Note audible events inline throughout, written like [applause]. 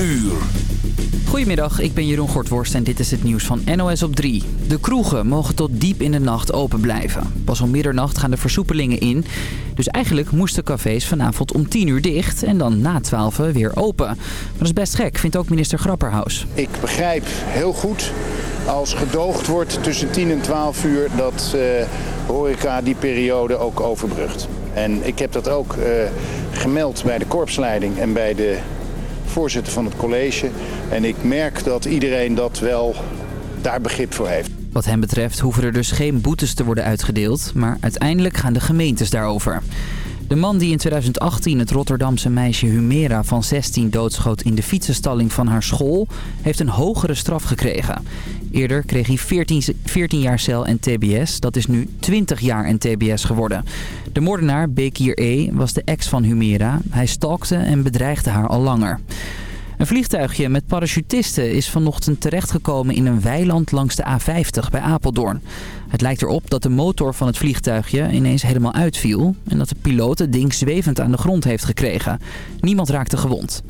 uur. Goedemiddag, ik ben Jeroen Gortworst en dit is het nieuws van NOS op 3. De kroegen mogen tot diep in de nacht open blijven. Pas om middernacht gaan de versoepelingen in. Dus eigenlijk moesten cafés vanavond om 10 uur dicht en dan na 12 weer open. Maar dat is best gek, vindt ook minister Grapperhaus. Ik begrijp heel goed als gedoogd wordt tussen 10 en 12 uur dat uh, horeca die periode ook overbrugt. En ik heb dat ook uh, gemeld bij de korpsleiding en bij de voorzitter van het college. En ik merk dat iedereen dat wel daar begrip voor heeft. Wat hem betreft hoeven er dus geen boetes te worden uitgedeeld, maar uiteindelijk gaan de gemeentes daarover. De man die in 2018 het Rotterdamse meisje Humera van 16 doodschoot in de fietsenstalling van haar school, heeft een hogere straf gekregen. Eerder kreeg hij 14, 14 jaar cel en tbs, dat is nu 20 jaar en tbs geworden. De moordenaar, Bekir E., was de ex van Humera. Hij stalkte en bedreigde haar al langer. Een vliegtuigje met parachutisten is vanochtend terechtgekomen in een weiland langs de A50 bij Apeldoorn. Het lijkt erop dat de motor van het vliegtuigje ineens helemaal uitviel... en dat de piloot het ding zwevend aan de grond heeft gekregen. Niemand raakte gewond.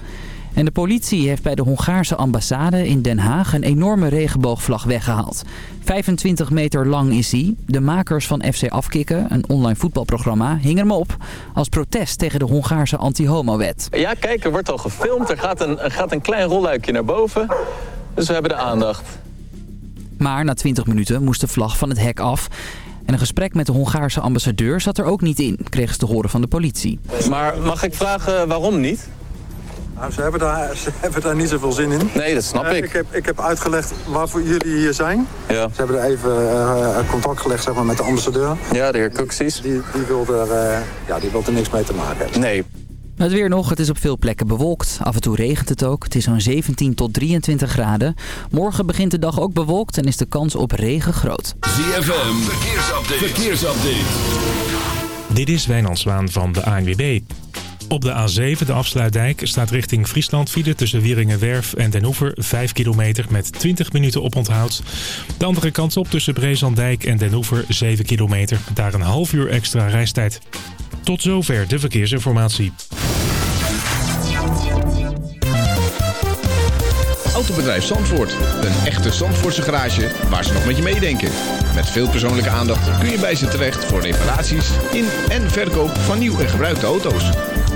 En de politie heeft bij de Hongaarse ambassade in Den Haag een enorme regenboogvlag weggehaald. 25 meter lang is die. De makers van FC Afkikken, een online voetbalprogramma, hingen hem op als protest tegen de Hongaarse anti-homo-wet. Ja, kijk, er wordt al gefilmd. Er gaat een, er gaat een klein rolluikje naar boven. Dus we hebben de aandacht. Maar na 20 minuten moest de vlag van het hek af. En een gesprek met de Hongaarse ambassadeur zat er ook niet in, kregen ze te horen van de politie. Maar mag ik vragen waarom niet? Nou, ze, hebben daar, ze [laughs] hebben daar niet zoveel zin in. Nee, dat snap uh, ik. Ik heb, ik heb uitgelegd waarvoor jullie hier zijn. Ja. Ze hebben er even uh, contact gelegd zeg maar, met de ambassadeur. Ja, de heer Coxies. Die, die, wil er, uh, ja, die wil er niks mee te maken hebben. Nee. Het weer nog, het is op veel plekken bewolkt. Af en toe regent het ook. Het is zo'n 17 tot 23 graden. Morgen begint de dag ook bewolkt en is de kans op regen groot. ZFM, verkeersupdate. verkeersupdate. Dit is Wijnand Zwaan van de ANWB. Op de A7, de afsluitdijk, staat richting Friesland file tussen Wieringenwerf en Den Oever 5 kilometer met 20 minuten oponthoud. De andere kant op tussen Brezandijk en Den Oever 7 kilometer, daar een half uur extra reistijd. Tot zover de verkeersinformatie. Autobedrijf Zandvoort. Een echte Zandvoortse garage waar ze nog met je meedenken. Met veel persoonlijke aandacht kun je bij ze terecht voor reparaties in en verkoop van nieuw en gebruikte auto's.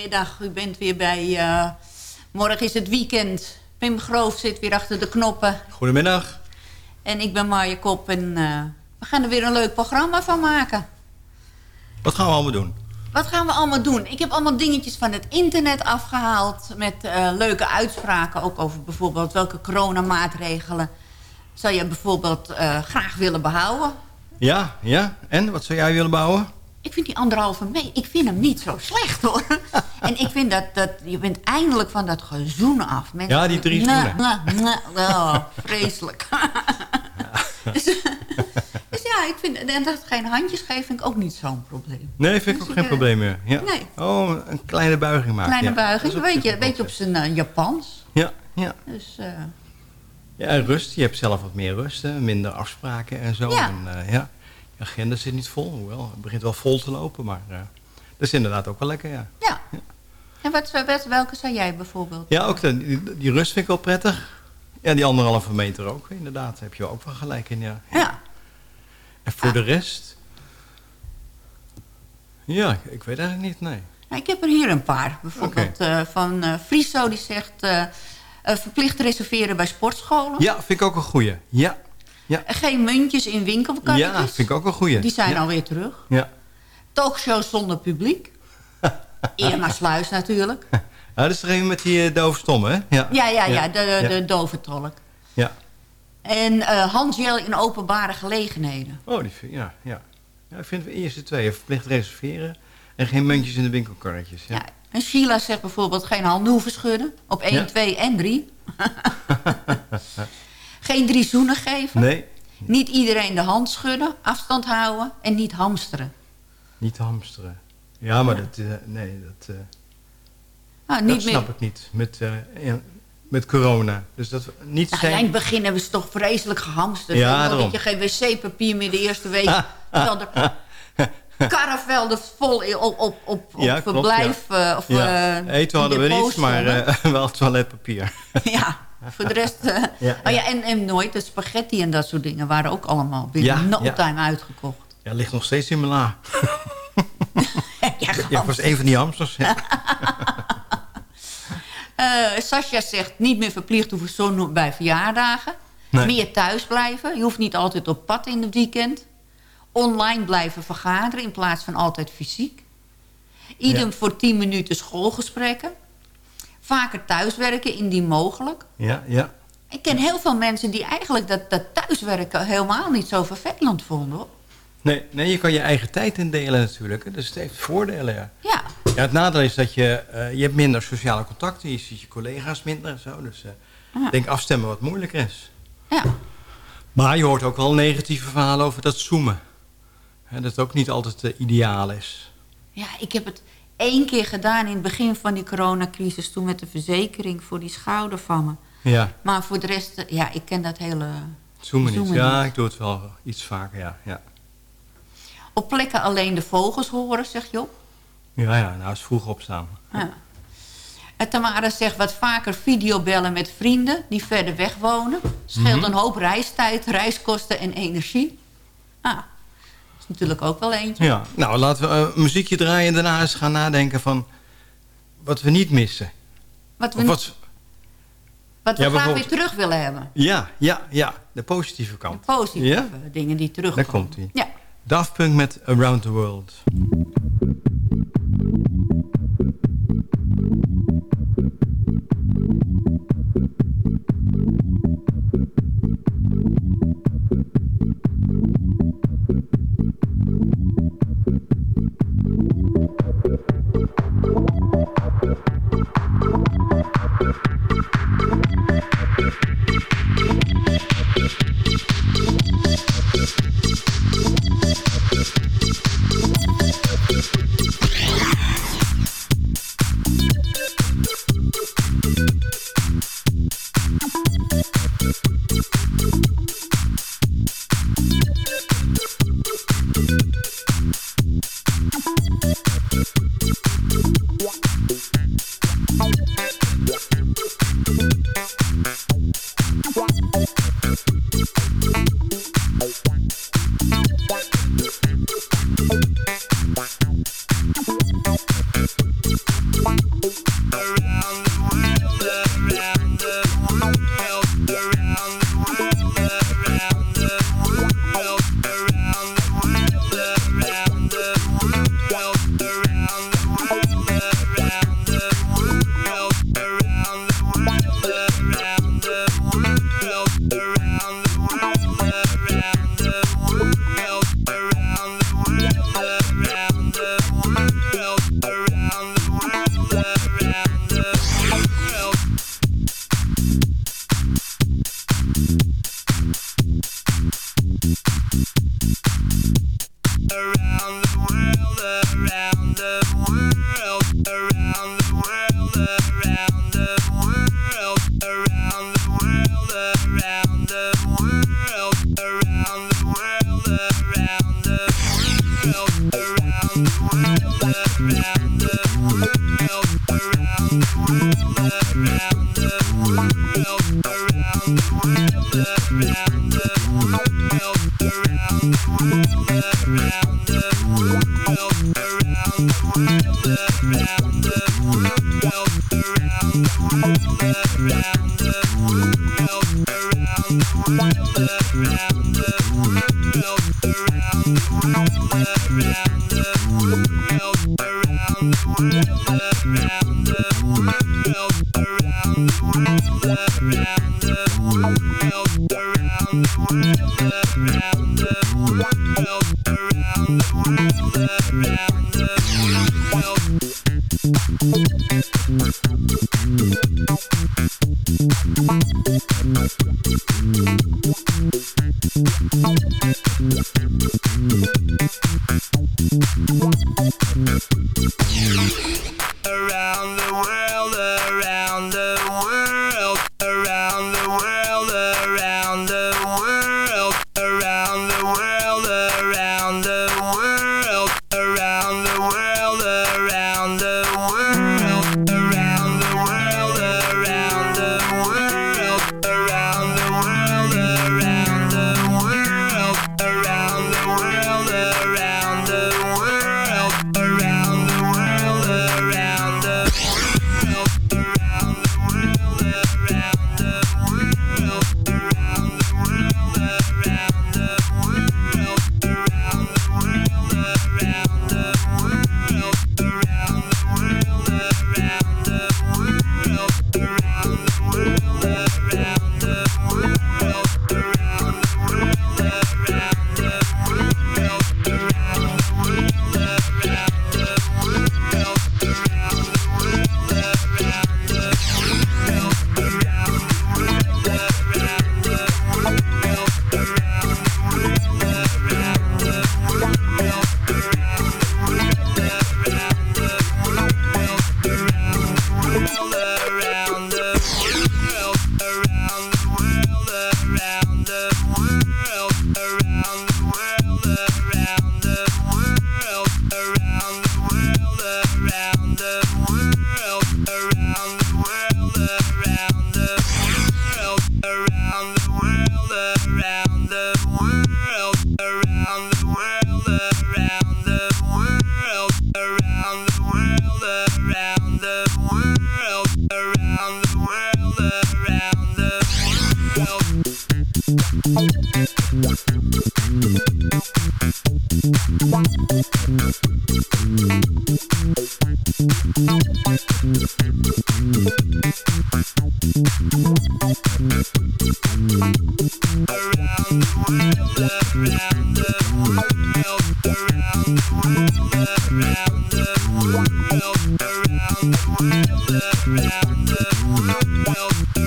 Goedemiddag. U bent weer bij... eh, morgen is het weekend. Pim Groof zit weer achter de knoppen. Goedemiddag. En ik ben Marja Kop. En eh, we gaan er weer een leuk programma van maken. Wat gaan we allemaal doen? Wat gaan we allemaal doen? Ik heb allemaal dingetjes van het internet afgehaald... met eh, leuke uitspraken. Ook over bijvoorbeeld welke coronamaatregelen... zou je bijvoorbeeld graag willen behouden. Ja, ja. En, wat zou jij willen bouwen? Ik vind die anderhalve mee, ik vind hem niet zo slecht hoor. [laughs] en ik vind dat, dat je bent eindelijk van dat gezoenen af. Mensen, Ja, die drie mwah. Oh, vreselijk. [laughs] [laughs] dus, dus ja, ik vind en dat geen handjes geven vind ik ook niet zo'n probleem. Nee, vind ik ook Dus geen ik, probleem meer. Ja. Nee. Oh, een kleine buiging maken. Kleine ja. buiging, een beetje, ook op zijn eh, Japans. Ja, ja. Dus eh, Ja, rust. Je hebt zelf wat meer rust, hè. minder afspraken en zo. Ja. En, eh, ja. Agenda zit niet vol, hoewel het begint wel vol te lopen, maar eh, dat is inderdaad ook wel lekker, ja. ja. [laughs] En wat, wat, welke zou jij bijvoorbeeld? Ja, ook de, die, die rust vind ik wel prettig. Ja, die anderhalve meter ook, inderdaad. Daar heb je ook wel gelijk in, ja. Ja. En voor de rest... Ja, ik, ik weet eigenlijk niet, nee. Nou, ik heb er hier een paar. Bijvoorbeeld eh, van eh Friso die zegt... verplicht reserveren bij sportscholen. Ja, vind ik ook een goeie. Ja, ja. Geen muntjes in winkelkarretjes. Ja, vind ik ook een goeie. Die zijn ja. alweer terug. Ja. Talkshows zonder publiek. [laughs] Irma Sluis natuurlijk. [laughs] ja, dat is er een met die uh, doofstom, hè? Ja, Ja, ja, ja, de, de, dove tolk. Ja. En eh handgel in openbare gelegenheden. Oh, die vind, ja, ja. ja, ik vind de eerste twee. Verplicht reserveren en geen muntjes in de winkelkarretjes. Ja. En Sheila zegt bijvoorbeeld geen handen hoeven schudden. Op 1, Ja. 2 en 3. [laughs] geen drie zoenen geven. Nee, Niet iedereen de hand schudden. Afstand houden. En niet hamsteren. niet hamsteren. Ja, maar dat, eh, nee, dat, eh, Nou, dat snap meer. ik niet. Met, eh, met corona. Dus dat we niet Nou, ja, in zijn... het begin hebben ze toch vreselijk gehamsterd. Ja. Dat je geen wc-papier meer de eerste week... [laughs] terwijl er karrevelden vol op, op, op, op Ja, klopt, verblijf... ja. of, ja. Eten hadden we niet, maar [laughs] wel toiletpapier. ja, voor de rest... eh, [laughs] Ja, Oh ja, en, en nooit de spaghetti en dat soort dingen... waren ook allemaal binnen no time uitgekocht. Ja, ligt nog steeds in mijn la. [laughs] ja, Ja, was een van die hamsters. [laughs] Eh, Sascha zegt niet meer verplicht hoeven bij verjaardagen. Nee. Meer thuis blijven. Je hoeft niet altijd op pad in het weekend. Online blijven vergaderen in plaats van altijd fysiek. Idem Ja. voor 10 minuten schoolgesprekken. Vaker thuiswerken indien mogelijk. ja, ja. Ik ken heel veel mensen die eigenlijk dat, dat thuiswerken helemaal niet zo vervelend vonden. Hoor. Nee, nee, je kan je eigen tijd indelen natuurlijk. hè. Dus het heeft voordelen, ja. Ja, Ja, het nadeel is dat je, eh, je hebt minder sociale contacten. Je ziet je collega's minder en zo. Dus eh, Ja. ik denk afstemmen wat moeilijker is. ja. Maar je hoort ook wel negatieve verhalen over dat zoomen. Hè, dat het ook niet altijd eh, ideaal is. ja, ik heb het één keer gedaan in het begin van die coronacrisis... toen met de verzekering voor die schouder van me. Ja, Maar voor de rest, eh, ja, ik ken dat hele... zoomen niet. Ja, niet. ik doe het wel iets vaker, ja. Ja, Op plekken alleen de vogels horen, zegt Job. ja, ja nou is vroeg opstaan. Ja. En Tamara zegt wat vaker videobellen met vrienden die verder weg wonen. Scheelt Mhm. een hoop reistijd, reiskosten en energie. Ah, natuurlijk ook wel eentje. Ja, nou laten we eh, een muziekje draaien en daarna eens gaan nadenken van wat we niet missen. Wat we, wat, wat we ja, graag weer terug willen hebben. ja, ja, ja, de positieve kant. Positieve Ja? dingen die Daar terugkomen. komt hij. Ja. Daft Punk met Around the World.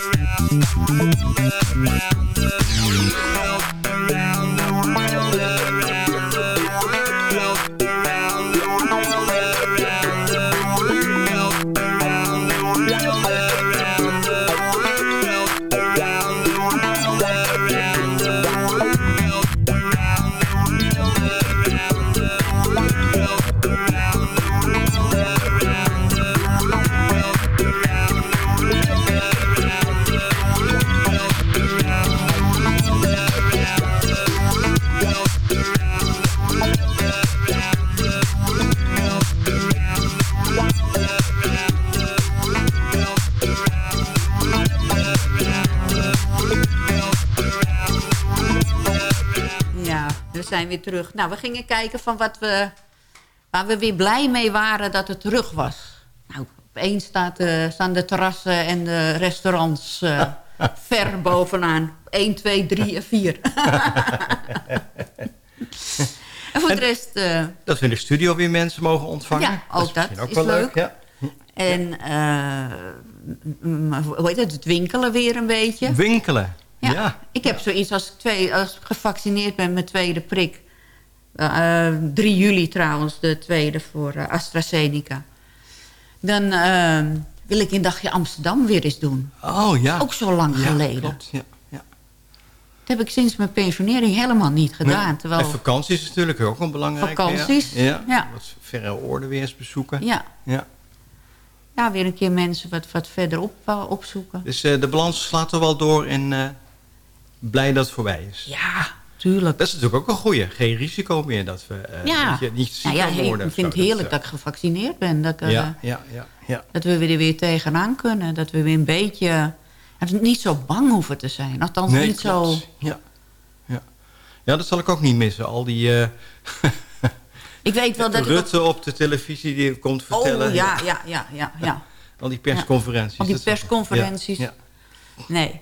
Ja, terug. Nou, we gingen kijken van wat we, waar we weer blij mee waren dat het terug was. Nou, opeens staat, eh, staan de terrassen en de restaurants eh, [laughs] ver bovenaan. 1, 2, 3 en 4. [laughs] en voor de rest... eh, Dat we in de studio weer mensen mogen ontvangen. Ja, ook is dat ook is wel leuk. Ja. En hoe heet het, het winkelen weer een beetje. Winkelen. Ja, Ja. ik heb zoiets als ik, twee, als ik gevaccineerd ben met tweede prik. Eh, eh, 3 juli trouwens, de tweede voor eh, AstraZeneca. Dan eh, wil ik een dagje Amsterdam weer eens doen. Oh ja. Ook zo lang Ja, geleden. klopt, ja. Dat heb ik sinds mijn pensionering helemaal niet gedaan. Nee. Terwijl, En vakanties is natuurlijk ook een belangrijke. Vakanties, Ja. ja. ja. Wat verre oorden weer eens bezoeken. ja, Ja. ja, weer een keer mensen wat, wat verder op, eh, opzoeken. Dus eh, de balans slaat er wel door en eh, blij dat het voorbij is. Ja, tuurlijk. Dat is natuurlijk ook een goeie. Geen risico meer dat we eh, ja, dat je niet ziek nou ja, worden. ik vind zo. het heerlijk Dat, dat ik gevaccineerd ben. Dat, ik, eh, eh, ja, ja, ja, ja. dat we weer, weer tegenaan kunnen. Dat we weer een beetje... eh, niet zo bang hoeven te zijn. Althans, Nee, niet klopt. zo... Ja. Ja. ja, dat zal ik ook niet missen. Al die eh, [laughs] Ik weet wel dat ik... Rutte op de televisie die komt vertellen. Oh, ja, ja, ja, ja, ja. [laughs] Al die persconferenties. Al die persconferenties. Ja, Nee.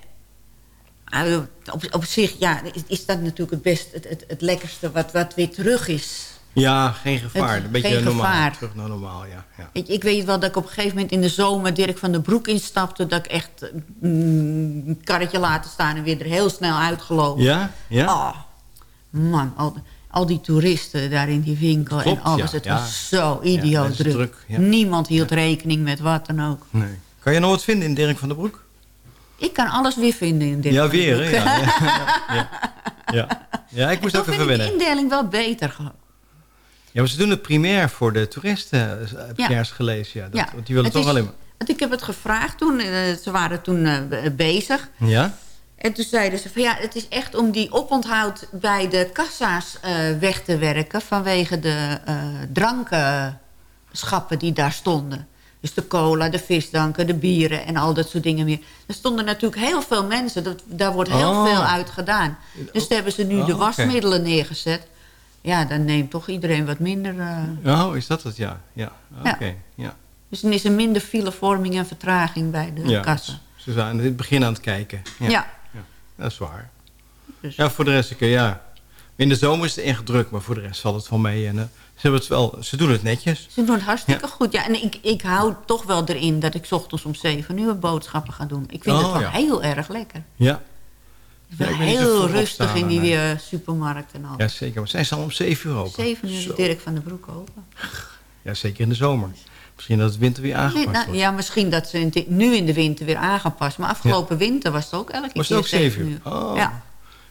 Ah, Op, op zich, ja, is, is dat natuurlijk het best, het, het, het lekkerste wat, wat weer terug is. ja. geen gevaar. Het- een beetje normaal. gevaar. Terug naar normaal, ja. ja. Ik, ik weet wel dat ik op een gegeven moment in de zomer Dirk van den Broek instapte. Dat ik echt mm, een karretje laten staan en weer er heel snel uitgelopen. Ja? Ja? Oh, man, al, al die toeristen daar in die winkel Klopt, en alles. ja, het ja. was zo idioot druk. druk. Niemand hield rekening met wat dan ook. Nee. Kan je nog wat vinden in Dirk van der Broek? Ik kan alles weer vinden in Dirk ja, weer, hè? [laughs] Ja, ja, ja, ik moest ook even ik de indeling wel beter. Ja, maar ze doen het primair voor de toeristen, eh, heb ik gelezen. Ja, dat, Want die willen het toch is- alleen maar... Want ik heb het gevraagd toen. eh, ze waren toen eh, be- bezig. Ja? En toen zeiden ze van ja, het is echt om die oponthoud bij de kassa's weg te werken... vanwege de eh drankenschappen die daar stonden. Dus de cola, de visdanken, de bieren en al dat soort dingen meer. Er stonden natuurlijk heel veel mensen. Dat, daar wordt heel Oh. veel uit gedaan. Dus daar hebben ze nu Oh, de wasmiddelen neergezet. Ja, dan neemt toch iedereen wat minder... eh, Oh, is dat het? Ja. Ja, oké. Ja. dus dan is er minder filevorming en vertraging bij de Ja, kassa. Ze zijn in het begin aan het kijken. Ja. Ja. Dat is waar. Dus- Ja, voor de rest, ik, ja. In de zomer is het echt druk, maar voor de rest valt het wel mee. En, eh, ze, hebben het wel, ze doen het netjes. Ze doen het hartstikke goed. Ja, en ik, ik hou toch wel erin dat ik 's ochtends om 7 uur boodschappen ga doen. Ik vind Oh, het wel ja. heel erg lekker. Ja. Ik ben Ja, ik ben niet zo heel rustig opstaan, in die nee. eh, supermarkt en al. ja, zeker. Maar zijn ze al om 7 uur open? 7 uur is. Dirk van den Broek open. Ja, zeker in de zomer. Misschien dat het winter weer Nee, aangepakt nou, wordt. ja, misschien dat ze in nu in de winter weer aangepast. Maar afgelopen winter was het ook elke Was keer het ook 7 uur? uur. Oh. Ja,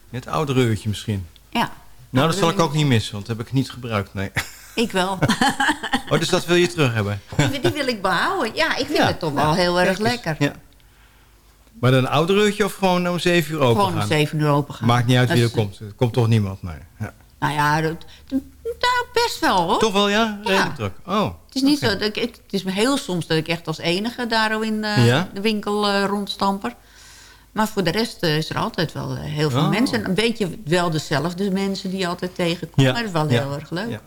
Het oudere uurtje misschien. ja, Nou, dat zal ik ook niet missen, want dat heb ik niet gebruikt. Nee. Ik wel. [laughs] Oh, dus dat wil je terug hebben? die, die wil ik behouden. Ja, ik vind Ja, het toch wel heel erg lekker. Ja. Maar dan een ouder uurtje of gewoon om 7 uur open Gewoon om gaan? 7 uur open gaan. Maakt niet uit wie er komt. Er komt toch niemand, nee. Ja. Nou ja, dat, nou, best wel hoor. Toch wel, ja? Redelijk Ja. druk. Oh, Het is niet zo ik, het is me heel soms dat ik echt als enige daar in eh, Ja? de winkel eh, rondstamper. Maar voor de rest eh, is er altijd wel heel veel Oh. mensen. En een beetje wel dezelfde mensen die je altijd tegenkomt. Ja. Maar dat is wel heel erg leuk. Ja,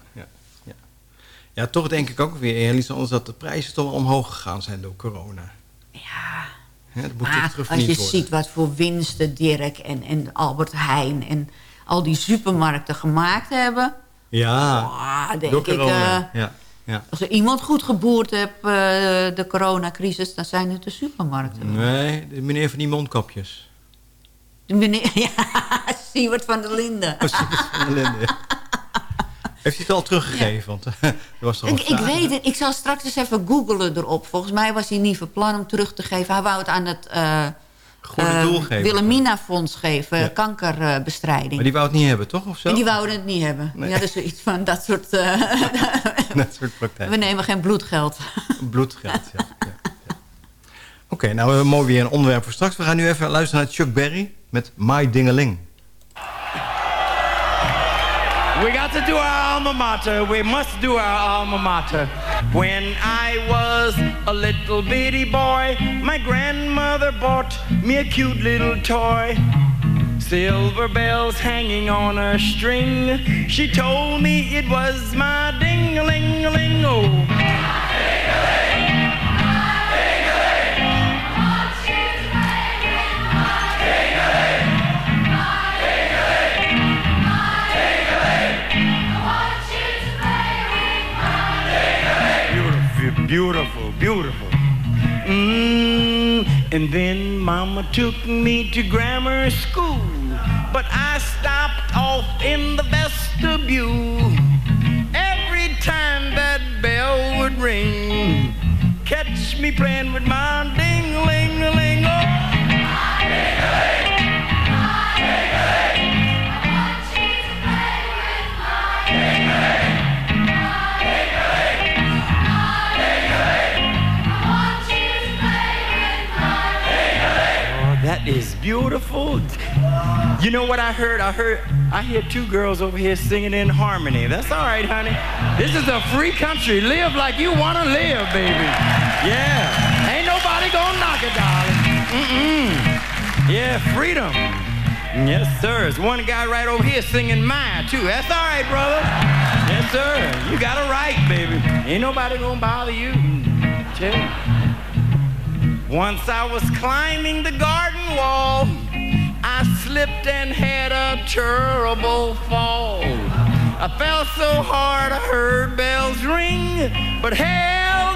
ja, toch denk ik ook weer iets anders dat de prijzen toch wel omhoog gegaan zijn door corona. Ja. Dat moet Maar als je worden. ziet wat voor winsten Dirk en, en Albert Heijn en al die supermarkten gemaakt hebben. Ja, denk Door ik. corona. eh, ja. Ja. als er iemand goed geboerd heeft, eh, de coronacrisis, dan zijn het de supermarkten. Nee, de meneer van die mondkapjes. De meneer, [laughs] ja, Siewert van der Linden. Oh, Siewert van der Linden, ja. [laughs] Heeft hij het al teruggegeven? Want eh, [laughs] er was toch Ik, ik weet het, ik zal straks eens even googlen erop. Volgens mij was hij niet van plan om terug te geven. Hij wou het aan het eh Goede eh, doel geven. Wilhelmina Fonds geven, kankerbestrijding. Maar die wou het niet hebben, toch? Of zo? En die wouden het niet hebben. Nee. Ja, dat is zoiets van dat soort... eh, [laughs] Dat soort we praktijken. nemen geen bloedgeld. Bloedgeld, ja. Oké, nou we hebben mooi weer een onderwerp voor straks. We gaan nu even luisteren naar Chuck Berry met My Dingeling. We got to do our alma mater. We must do our alma mater. When I was a little bitty boy, my grandmother bought me a cute little toy. Silver bells hanging on a string. She told me it was my ding-a-ling-a-ling. Beautiful, beautiful, beautiful. Mm, and then Mama took me to grammar school, but I stopped off in the vestibule. Every time that bell would ring, catch me playing with my ding-a-ling-a-ling. Oh. Is beautiful. You know what I heard? I heard I hear two girls over here singing in harmony. That's all right, honey. This is a free country. Live like you want to live, baby. Yeah. Ain't nobody gonna knock it, darling. Mm-mm. Yeah, freedom. Yes, sir. There's one guy right over here singing mine, too. That's all right, brother. Yes, sir. You got a right, baby. Ain't nobody gonna bother you. You. Once I was climbing the garden wall, I slipped and had a terrible fall. I fell so hard I heard bells ring, but held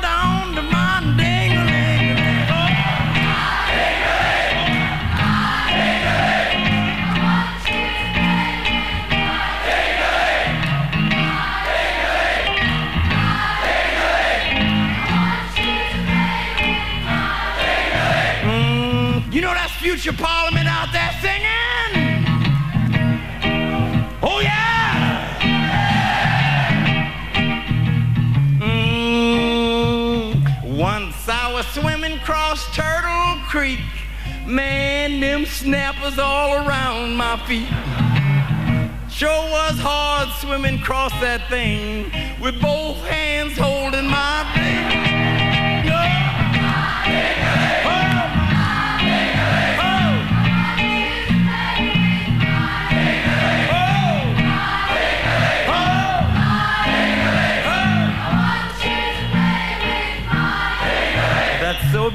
Creek. Man, them snappers all around my feet. Sure was hard swimming across that thing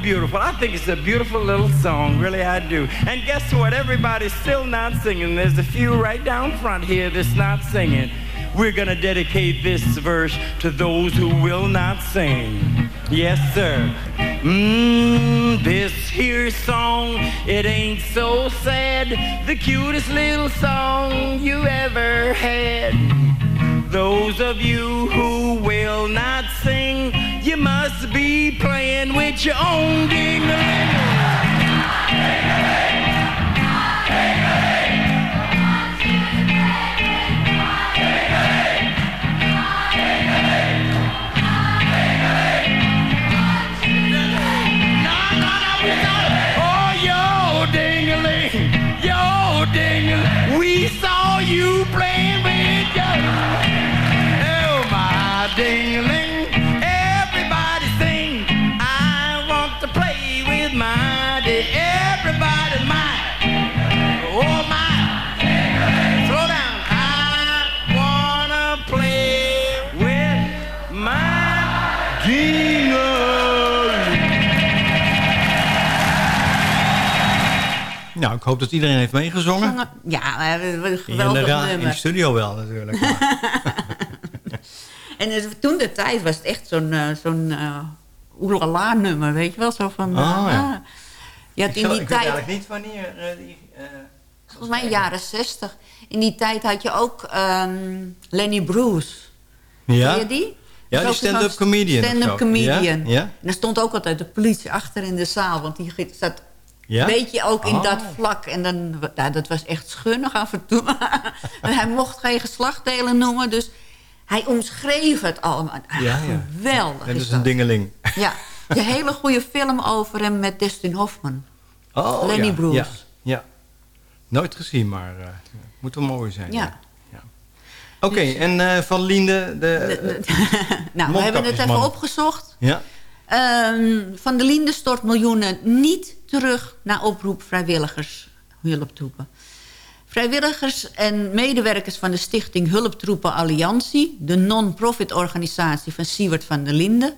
beautiful. I think it's a beautiful little song, really I do. And guess what? Everybody's still not singing. There's a few right down front here that's not singing. We're gonna dedicate this verse to those who will not sing. Yes, sir. Mmm, this here song, it ain't so sad. The cutest little song you ever had. Those of you who will not sing, you must be playing with your own ding Nou, ik hoop dat iedereen heeft meegezongen. Zongen- Ja, we hebben een In de, geweldig ra- in de nummer. studio wel natuurlijk. [laughs] En het- toen de tijd was het echt zo'n eh, zo'n eh, oelala nummer, weet je wel? Zo van... eh, Oh, ja. ah. Je had ik, in die ik weet tijd... eigenlijk niet wanneer eh, die... eh, Volgens mij jaren 60. In die tijd had je ook ehm, Lenny Bruce. Ja? Je die? Ja, die stand-up comedian Stand-up comedian. Ja? Ja? En er stond ook altijd de politie achter in de zaal. Want die zat Ja? een beetje ook in Oh. dat vlak. En dan, ja, dat was echt schunnig af en toe. [laughs] En hij mocht geen geslachtdelen noemen. Dus hij omschreef het allemaal. Ah, Ja, ja. Geweldig Dat is is een dingeling. Ja, [laughs] een hele goede film over hem met Dustin Hoffman. Oh, Lenny ja, Bruce. Ja, ja. Nooit gezien, maar eh, moet wel mooi zijn. Ja. Oké, en eh, van Linde... De, [laughs] Nou, we hebben het even opgezocht. Ja? Ehm, van der Linde stort miljoenen niet terug naar oproep vrijwilligers hulptroepen. Vrijwilligers en medewerkers van de stichting Hulptroepen Alliantie... de non-profit organisatie van Siewert van der Linde...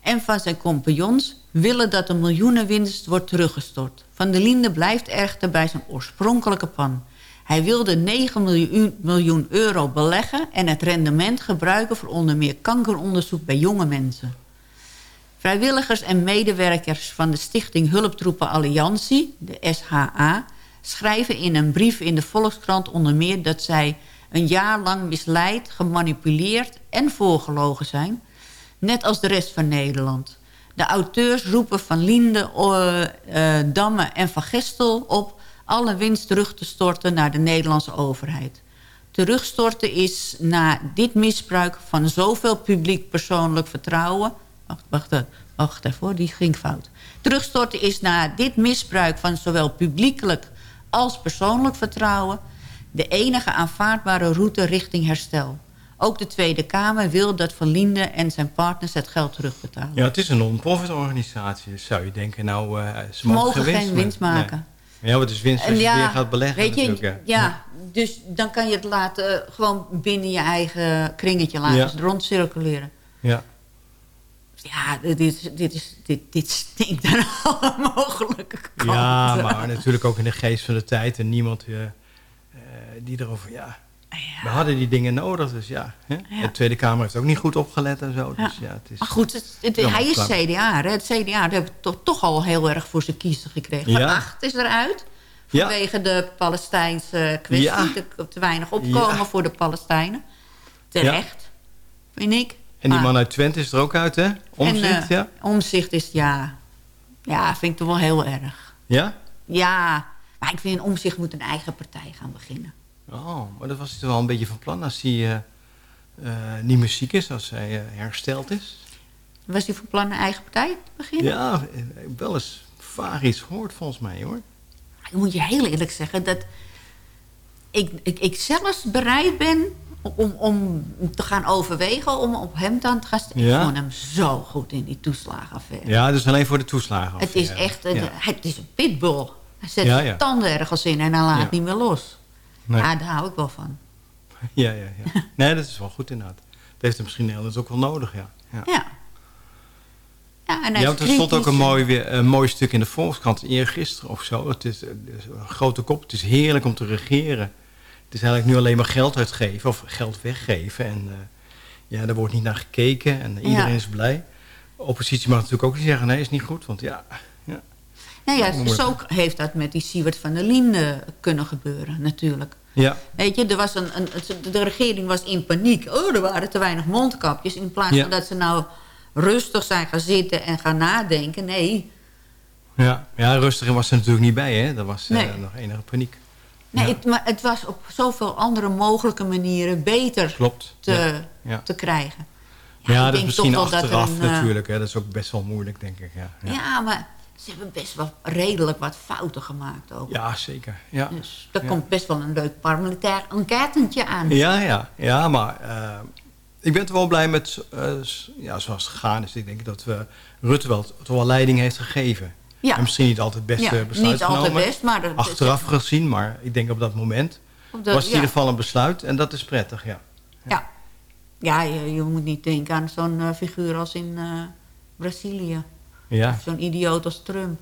en van zijn compagnons willen dat de miljoenenwinst wordt teruggestort. Van der Linde blijft echter bij zijn oorspronkelijke plan. Hij wilde 9 miljoen, miljoen euro beleggen... en het rendement gebruiken voor onder meer kankeronderzoek bij jonge mensen. Vrijwilligers en medewerkers van de Stichting Hulptroepen Alliantie, de SHA... schrijven in een brief in de Volkskrant onder meer dat zij een jaar lang misleid, gemanipuleerd en voorgelogen zijn. Net als de rest van Nederland. De auteurs roepen van Linde, eh, Damme en Van Gestel op... alle winst terug te storten naar de Nederlandse overheid. Terugstorten is na dit misbruik van zoveel publiek persoonlijk vertrouwen... Wacht, wacht, eh, wacht even hoor, die ging fout. Terugstorten is na dit misbruik van zowel publiekelijk als persoonlijk vertrouwen... de enige aanvaardbare route richting herstel. Ook de Tweede Kamer wil dat Van Linde en zijn partners het geld terugbetalen. Ja, het is een non-profit organisatie. Dus zou je denken, nou, eh, ze, Ze mogen geen winst maken. Nee. Ja, wat is winst als En je weer gaat beleggen weet je, ja. dus dan kan je het laten eh, gewoon binnen je eigen kringetje laten Ja. rondcirculeren. Ja. Ja, dit, dit, is, dit, dit stinkt aan alle mogelijke kanten. Ja, maar natuurlijk ook in de geest van de tijd. En niemand eh, eh, die erover... Ja, we hadden die dingen nodig, dus ja. Hè? De Tweede Kamer heeft ook niet goed opgelet en zo. Dus ja, het is, Maar goed, het, het- Ja, hij is. CDA. Hè? Het CDA heeft toch, toch al heel erg voor zijn kiezer gekregen. Van Ja. acht is eruit. Vanwege de Palestijnse kwestie. Ja. Te, te weinig opkomen voor de Palestijnen. Terecht, vind ik. En die Maar- man uit Twente is er ook uit, hè? Omzicht, en, eh, ja? Omzicht is, ja... Ja, vind ik toch wel heel erg. Ja? Ja, maar ik vind Omzicht moet een eigen partij gaan beginnen. Oh, maar dat was hij toch wel een beetje van plan als hij eh, eh, niet meer ziek is, als hij eh, hersteld is. Was hij van plan een eigen partij te beginnen? Ja, wel eens vaag iets gehoord volgens mij, hoor. Ik moet je heel eerlijk zeggen dat ik, ik, ik zelfs bereid ben om, om te gaan overwegen om op hem dan te gaan stemmen. Ja? Ik vond hem zo goed in die toeslagenaffaire. Ja, dus alleen voor de toeslagen. het is echt een, Ja. het is een pitbull. Hij zet Ja, zijn tanden ergens in en hij laat niet meer los. Nee. Ja, daar hou ik wel van. [laughs] Ja, ja, ja. Nee, dat is wel goed inderdaad. Dat heeft misschien Nederland ook wel nodig, ja. Ja, Ja. En hij ja is er stond ook een mooi, weer, een mooi stuk in de Volkskrant eergisteren of zo. Het is, het is een grote kop. Het is heerlijk om te regeren. Het is eigenlijk nu alleen maar geld uitgeven of geld weggeven. En eh, ja, daar wordt niet naar gekeken en iedereen Ja. is blij. Oppositie mag natuurlijk ook niet zeggen, nee, is niet goed. Want ja, ja. Nou ja, zo heeft dat met die Siewert van der Linde kunnen gebeuren natuurlijk. Ja. Weet je, er was een, een, de regering was in paniek. Oh, er waren te weinig mondkapjes. In plaats Ja. van dat ze nou rustig zijn gaan zitten en gaan nadenken. Nee, Ja, ja rustig was er natuurlijk niet bij, hè. Er was eh, nog enige paniek. Nee het, maar het was op zoveel andere mogelijke manieren beter Klopt. te, Ja. Ja. te krijgen. Ja, ik dat is denk misschien toch wel dat er achteraf een, eh, natuurlijk. Hè. Dat is ook best wel moeilijk, denk ik. Ja, Ja. ja. maar ze hebben best wel redelijk wat fouten gemaakt ook. Ja, zeker. Ja. Dus er Ja. komt best wel een leuk parlementair enquêtentje aan. Ja, ja, ja, maar eh, ik ben toch wel blij met eh, ja, zoals het gegaan is. Ik denk dat we Rutte wel, toch wel leiding heeft gegeven. Ja. En misschien niet altijd het beste Ja, besluit niet altijd genomen. best, maar dat- Achteraf gezien, maar ik denk op dat moment Op was het in ieder geval een besluit. En dat is prettig, ja. Ja, ja je, je moet niet denken aan zo'n eh, figuur als in eh, Brazilië. Ja, Zo'n idioot als Trump.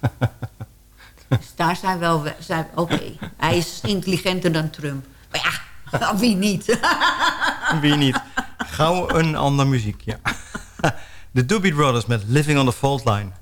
[laughs] dus daar zijn wel... Oké, hij is intelligenter dan Trump. Maar ja, [laughs] wie niet? wie niet. Gauw een ander muziek, ja. [laughs] De Doobie Brothers met Living on the Fault Line.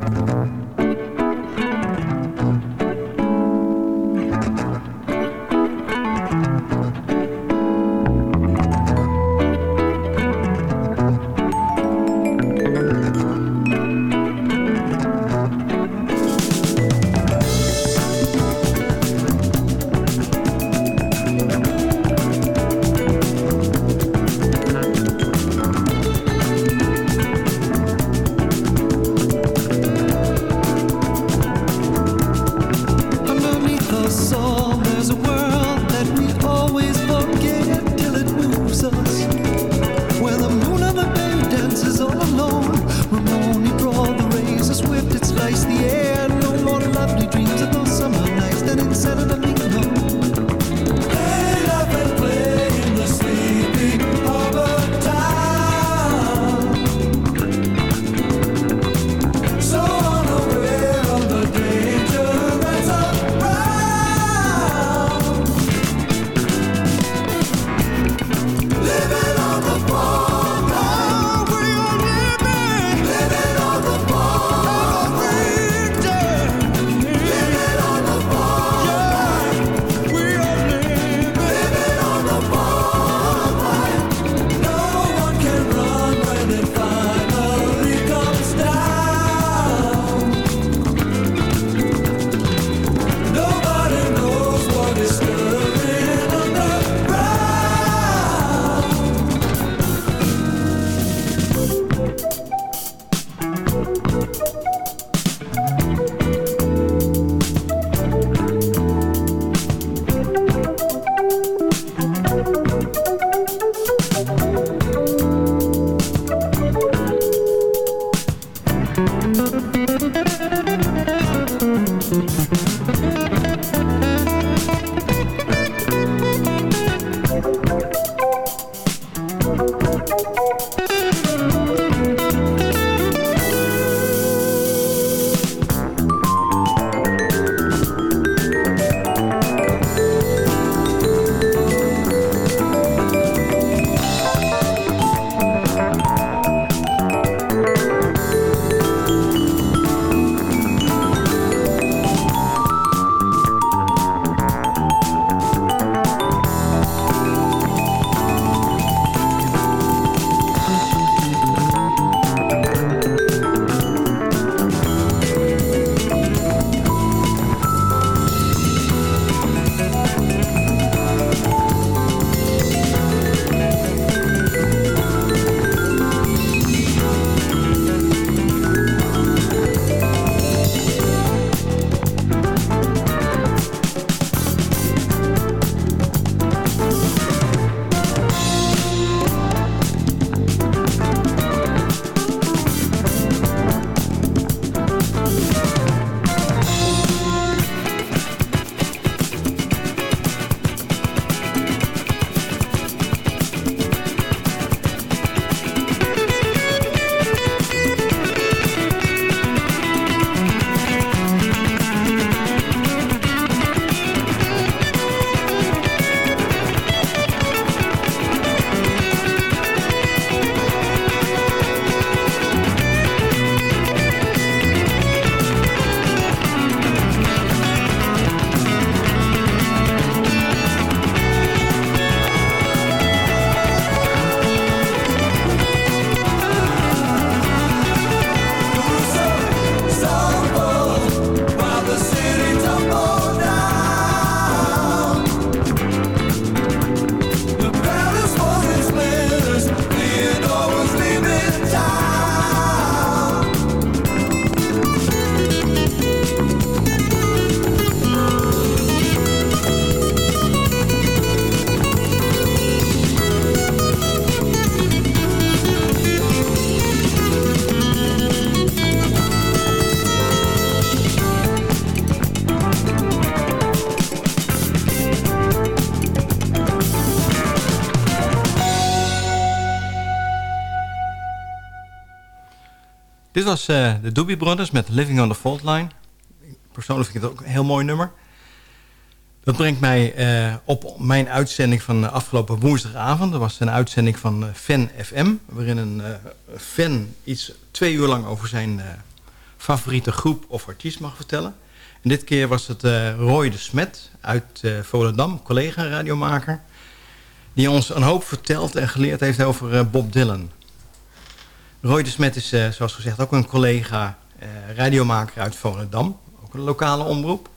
Dit was eh, de Doobie Brothers met Living on the Fault Line. Persoonlijk vind ik het ook een heel mooi nummer. Dat brengt mij eh, op mijn uitzending van afgelopen woensdagavond. Dat was een uitzending van eh, Fan FM. Waarin een fan iets twee uur lang over zijn favoriete groep of artiest mag vertellen. En dit keer was het Roy de Smet uit eh, Volendam, collega-radiomaker. Die ons een hoop verteld en geleerd heeft over Bob Dylan. Roy de Smet is, eh, zoals gezegd, ook een collega eh, radiomaker uit Volendam. Ook een lokale omroep.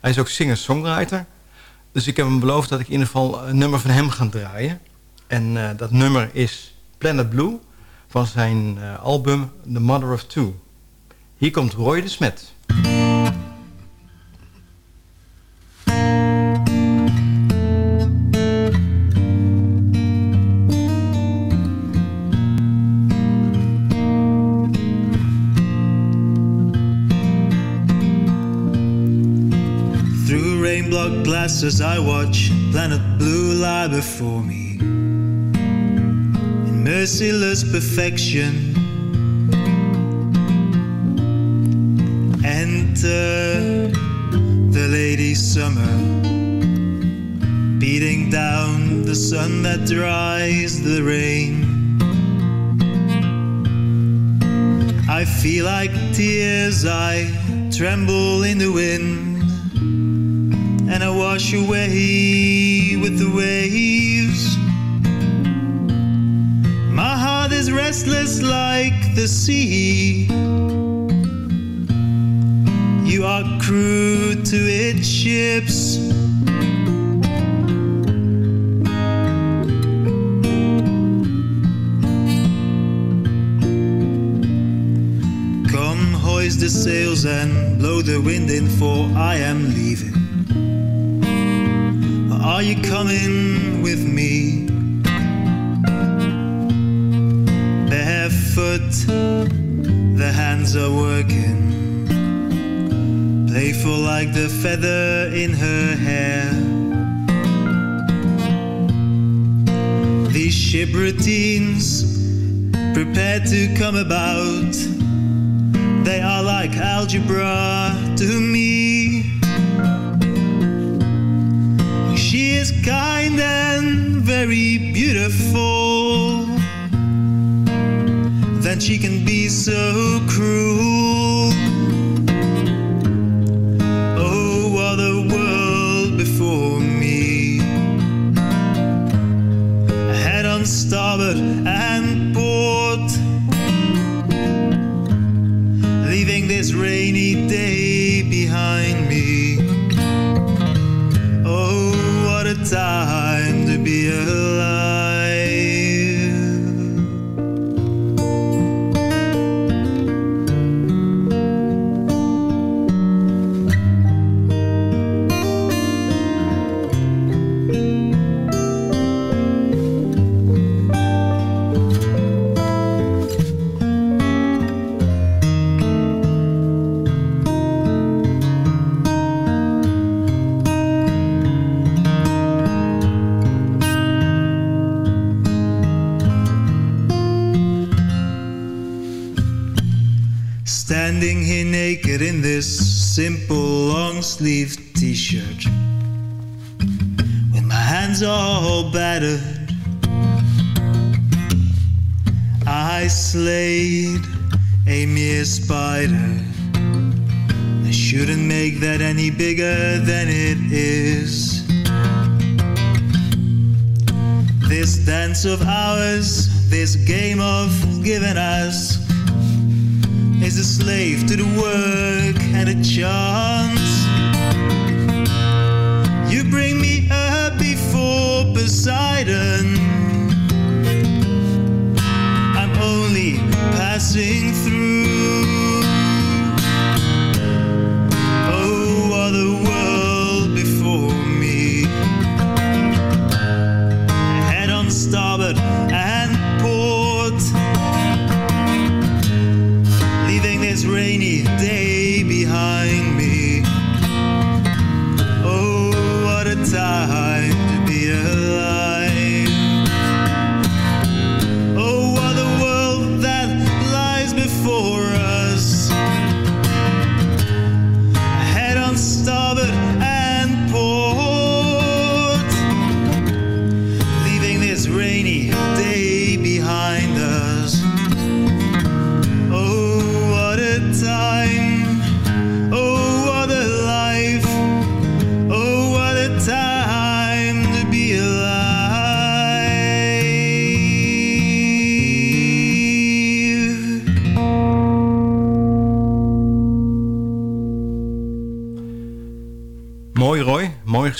Hij is ook singer-songwriter. Dus ik heb hem beloofd dat ik in ieder geval een nummer van hem ga draaien. En eh, dat nummer is Planet Blue van zijn album The Mother of Two. Hier komt Roy de Smet. Rain-blocked glasses I watch planet blue lie before me. In merciless perfection. Enter the lady summer Beating down the sun that dries the rain. I feel like tears, I tremble in the wind wash away with the waves. My heart is restless like the sea. You are crew to its ships. Come hoist the sails and blow the wind in, for I am leaving. Are you coming with me? Barefoot, the hands are working. Playful like the feather in her hair. These ship routines prepare to come about. They are like algebra to me.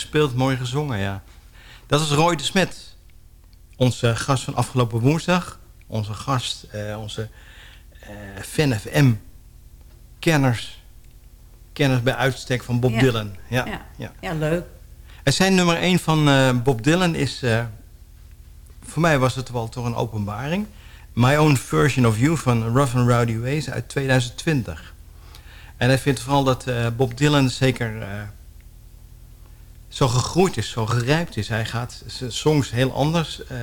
Gespeeld, mooi gezongen, ja. Dat is Roy de Smet. Onze gast van afgelopen woensdag. Onze gast, eh, onze eh Fan FM kenners. Kenners bij uitstek van Bob Ja. Dylan. Ja, Ja. ja. Ja, leuk. En zijn nummer 1 van eh, Bob Dylan is... eh, voor mij was het wel toch een openbaring. My Own Version of You van Rough and Rowdy Ways uit 2020. En hij vindt vooral dat eh, Bob Dylan zeker eh, zo gegroeid is, zo gerijpt is. Hij gaat zijn songs heel anders. eh,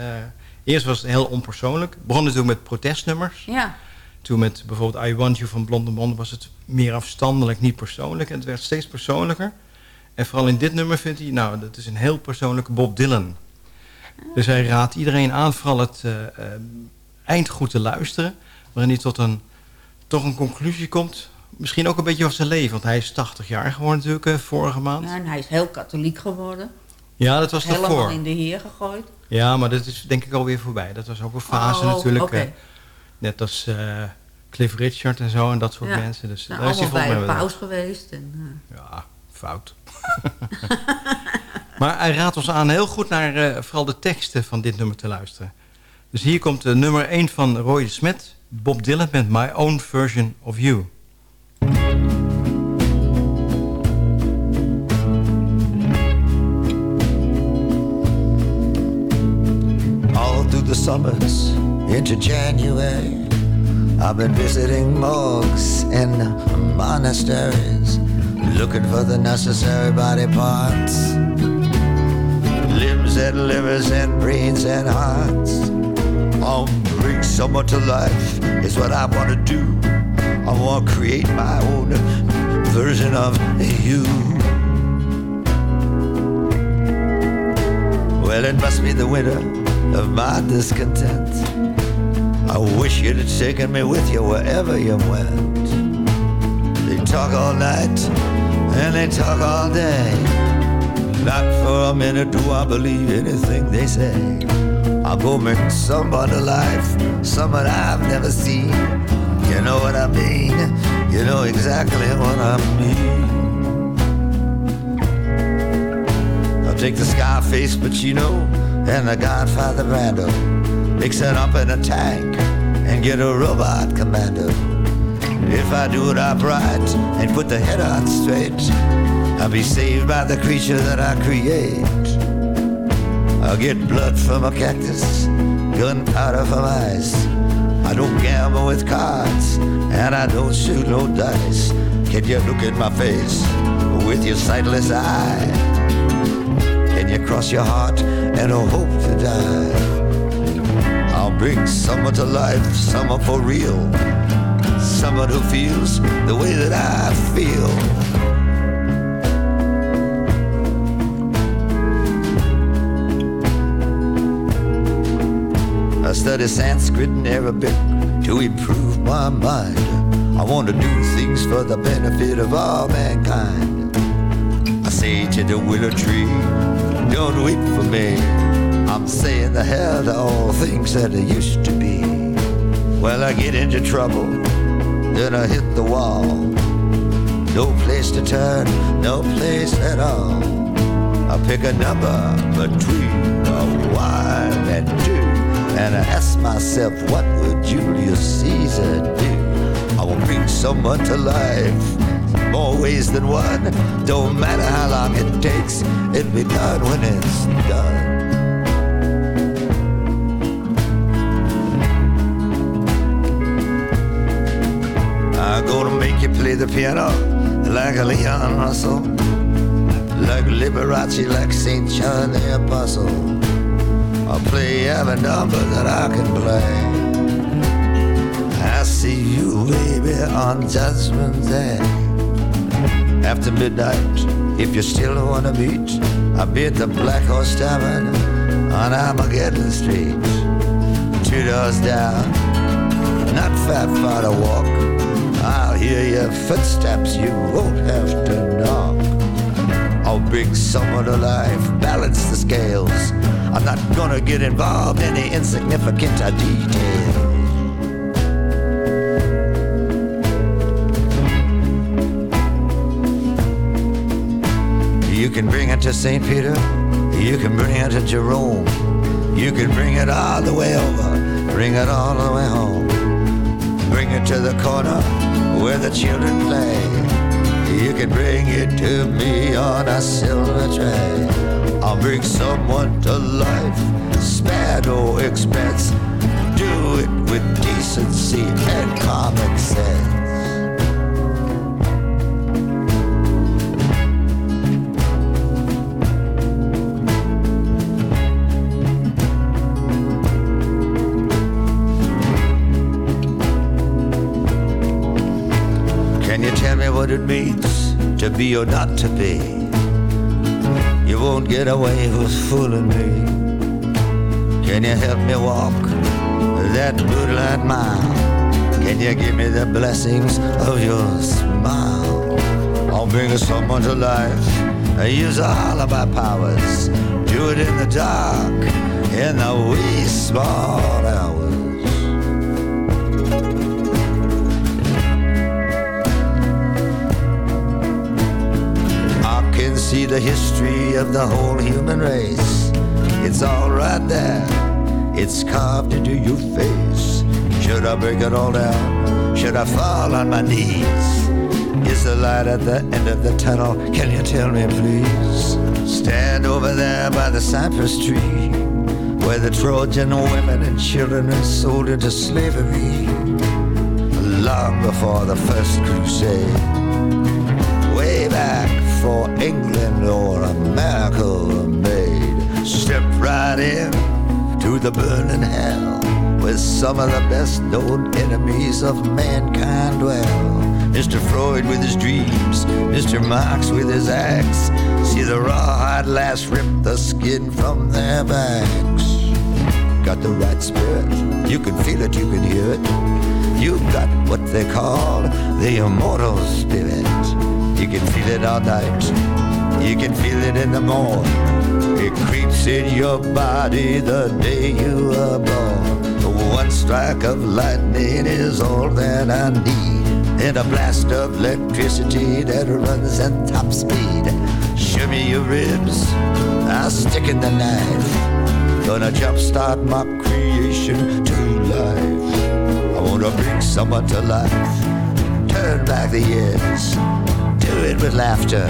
eerst was het heel onpersoonlijk. Begon natuurlijk met protestnummers. Ja. Toen met bijvoorbeeld I Want You van Blonde Blonde was het meer afstandelijk, niet persoonlijk. En het werd steeds persoonlijker. En vooral in dit nummer vindt hij, nou, dat is een heel persoonlijke Bob Dylan. Dus hij raadt iedereen aan vooral het eh, eh, eind goed te luisteren. Waarin hij tot een, toch een conclusie komt. Misschien ook een beetje over zijn leven. Want hij is 80 jaar geworden natuurlijk eh, vorige maand. Ja, en hij is heel katholiek geworden. Ja, dat was Helemaal daarvoor. in de Heer gegooid. Ja, maar dat is denk ik alweer voorbij. Dat was ook een fase Oh, natuurlijk. eh, net als eh, Cliff Richard en zo en dat soort Ja. mensen. Dus Nou, daar is hij bij een paus geweest. En, Ja, fout. [laughs] maar hij raadt ons aan heel goed naar vooral de teksten van dit nummer te luisteren. Dus hier komt de nummer 1 van Roy de Smet, Bob Dylan met My Own Version of You. The summers into January. I've been visiting morgues and monasteries, looking for the necessary body parts. Limbs and livers and brains and hearts. I'll bring someone to life is what I want to do. I want to create my own version of you. Well, it must be the winter of my discontent. I wish you'd have taken me with you wherever you went. They talk all night and they talk all day. Not for a minute do I believe anything they say. I'll go make someone alive, someone I've never seen. You know what I mean? You know exactly what I mean. I'll take the Scarface Pacino and the Godfather Brando, mix it up in a tank and get a robot commando. If I do it upright and put the head on straight, I'll be saved by the creature that I create. I'll get blood from a cactus, gunpowder from ice. I don't gamble with cards, and I don't shoot no dice. Can you look in my face with your sightless eye? Can you cross your heart and a hope to die? I'll bring someone to life, someone for real. Someone who feels the way that I feel. I study Sanskrit and Arabic to improve my mind. I want to do things for the benefit of all mankind. I say to the willow tree, don't weep for me. I'm saying the hell to all things that I used to be. Well, I get into trouble, then I hit the wall. No place to turn, no place at all. I pick a number between a one and two, and I ask myself, what would Julius Caesar do? I will bring someone to life, more ways than one. Don't matter how long it takes, it'll be done when it's done. I'm gonna make you play the piano like a Leon Russell, like Liberace, like St. John the Apostle. I'll play every number that I can play. I see you, baby, on Judgment Day. After midnight, if you still wanna meet, I'll be at the Black Horse Tavern on Armageddon Street. Two doors down, not far far to walk. I'll hear your footsteps, you won't have to knock. I'll bring someone alive, balance the scales. I'm not gonna get involved in the insignificant details. You can bring it to St. Peter. You can bring it to Jerome. You can bring it all the way over. Bring it all the way home. Bring it to the corner where the children play. You can bring it to me on a silver tray. I'll bring someone to life. Spare no expense. Do it with decency and common sense. Be or not to be? You won't get away with fooling me. Can you help me walk that moonlight mile? Can you give me the blessings of your smile? I'll bring someone to life. I use all of my powers. Do it in the dark, in the wee small hours. See the history of the whole human race. It's all right there. It's carved into your face. Should I break it all down? Should I fall on my knees? Is the light at the end of the tunnel? Can you tell me, please? Stand over there by the cypress tree, where the Trojan women and children are sold into slavery. Long before the first crusade, way back for England or America were made. Step right in to the burning hell where some of the best known enemies of mankind dwell. Mr. Freud with his dreams, Mr. Marx with his axe. See the rawhide lass rip the skin from their backs. Got the right spirit, you can feel it, you can hear it. You've got what they call the immortal spirit. You can feel it all night. You can feel it in the morning. It creeps in your body the day you are born. One strike of lightning is all that I need. And a blast of electricity that runs at top speed. Show me your ribs. I'll stick in the knife. Gonna jumpstart my creation to life. I wanna bring someone to life. Turn back the years. Do it with laughter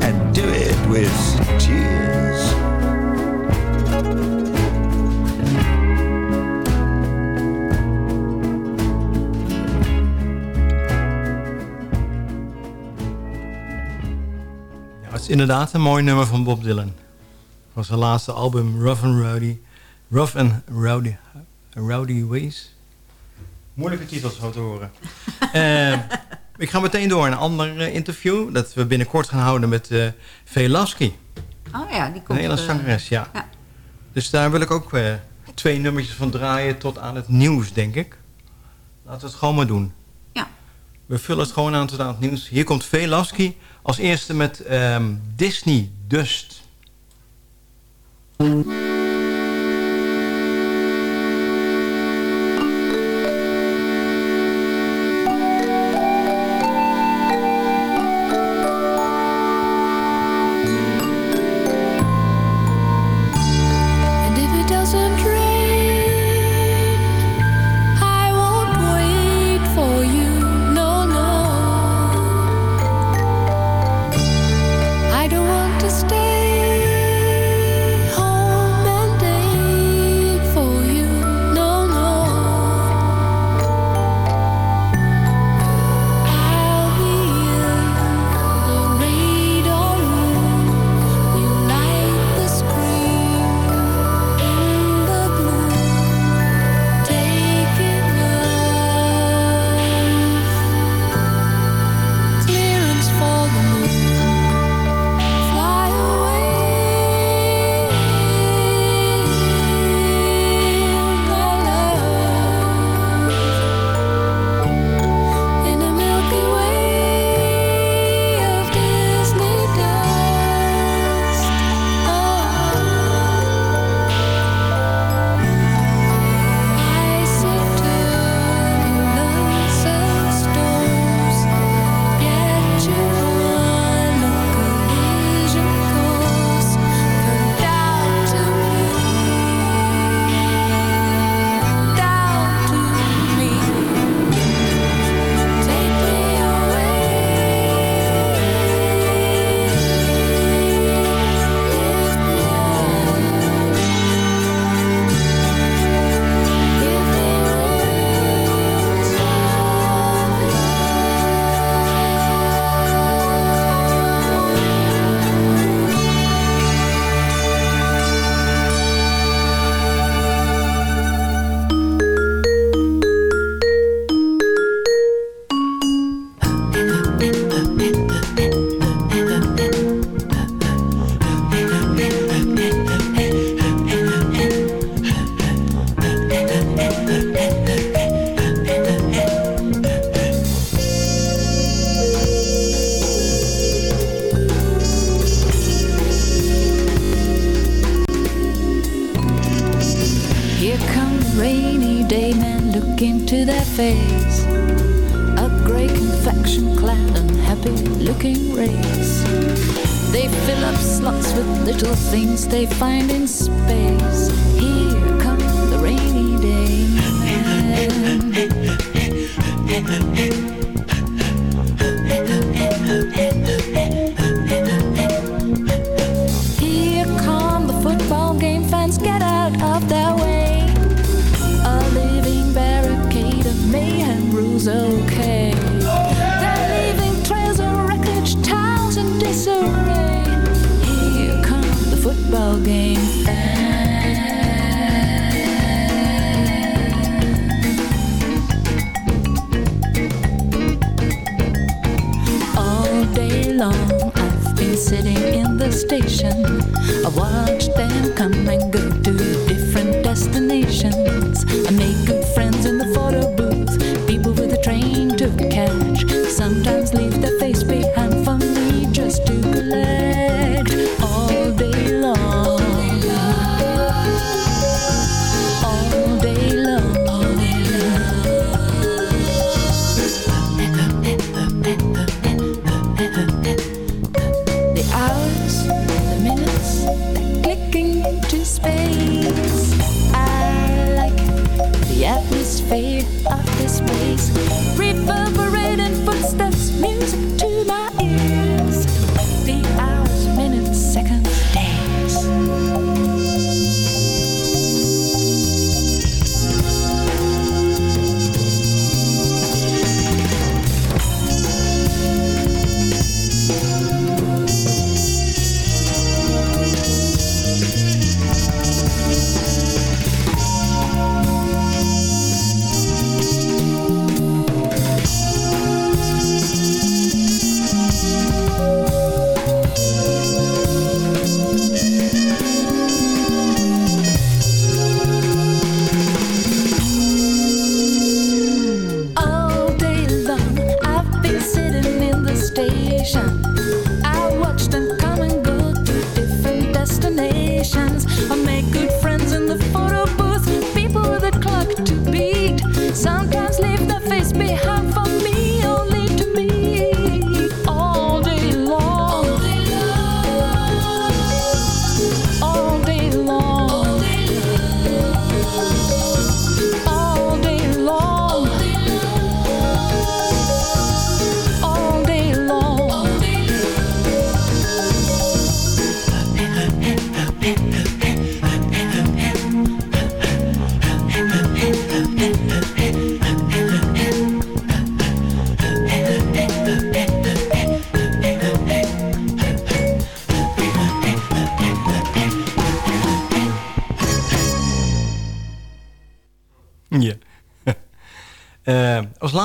and do it with tears. Ja, het is inderdaad een mooi nummer van Bob Dylan. Van zijn laatste album Rough and Rowdy. Rough and Rowdy, Rowdy Ways. Moeilijke titels zo te horen. [laughs] Eh, ik ga meteen door naar een ander eh, interview. Dat we binnenkort gaan houden met eh Velaski. Oh ja, die Een komt... hele eh, zangeres, ja. ja. Dus daar wil ik ook twee nummertjes van draaien tot aan het nieuws, denk ik. Laten we het gewoon maar doen. Ja. We vullen het gewoon aan tot aan het nieuws. Hier komt Velaski als eerste met ehm, Disney Dust.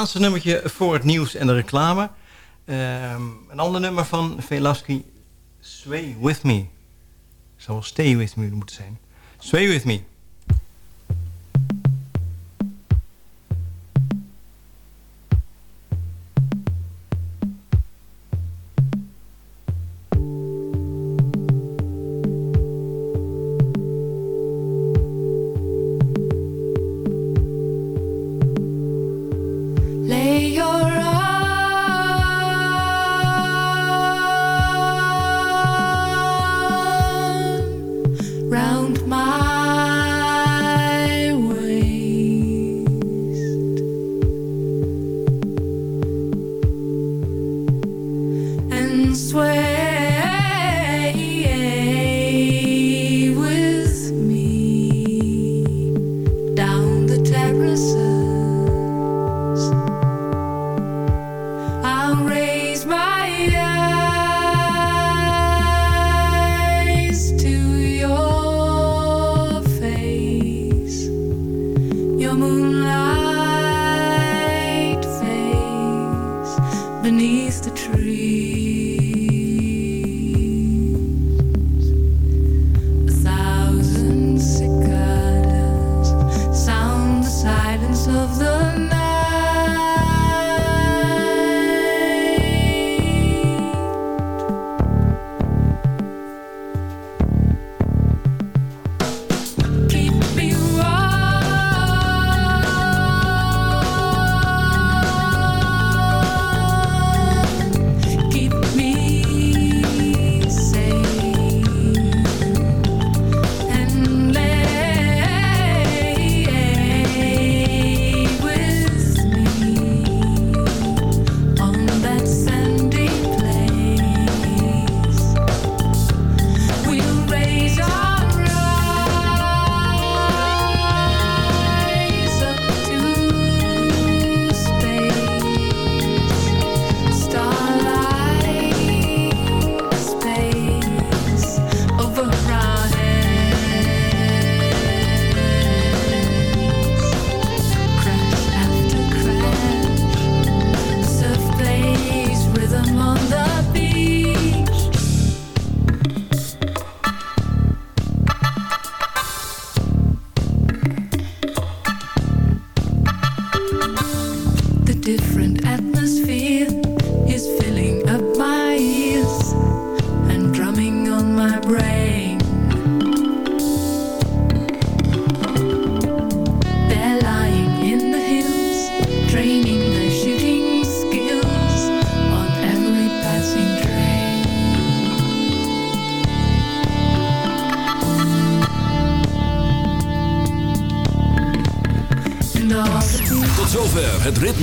laatste nummertje voor het nieuws en de reclame. Ehm, een ander nummer van Velasquez, Sway With Me. Zou Stay With Me moeten zijn. Sway With Me.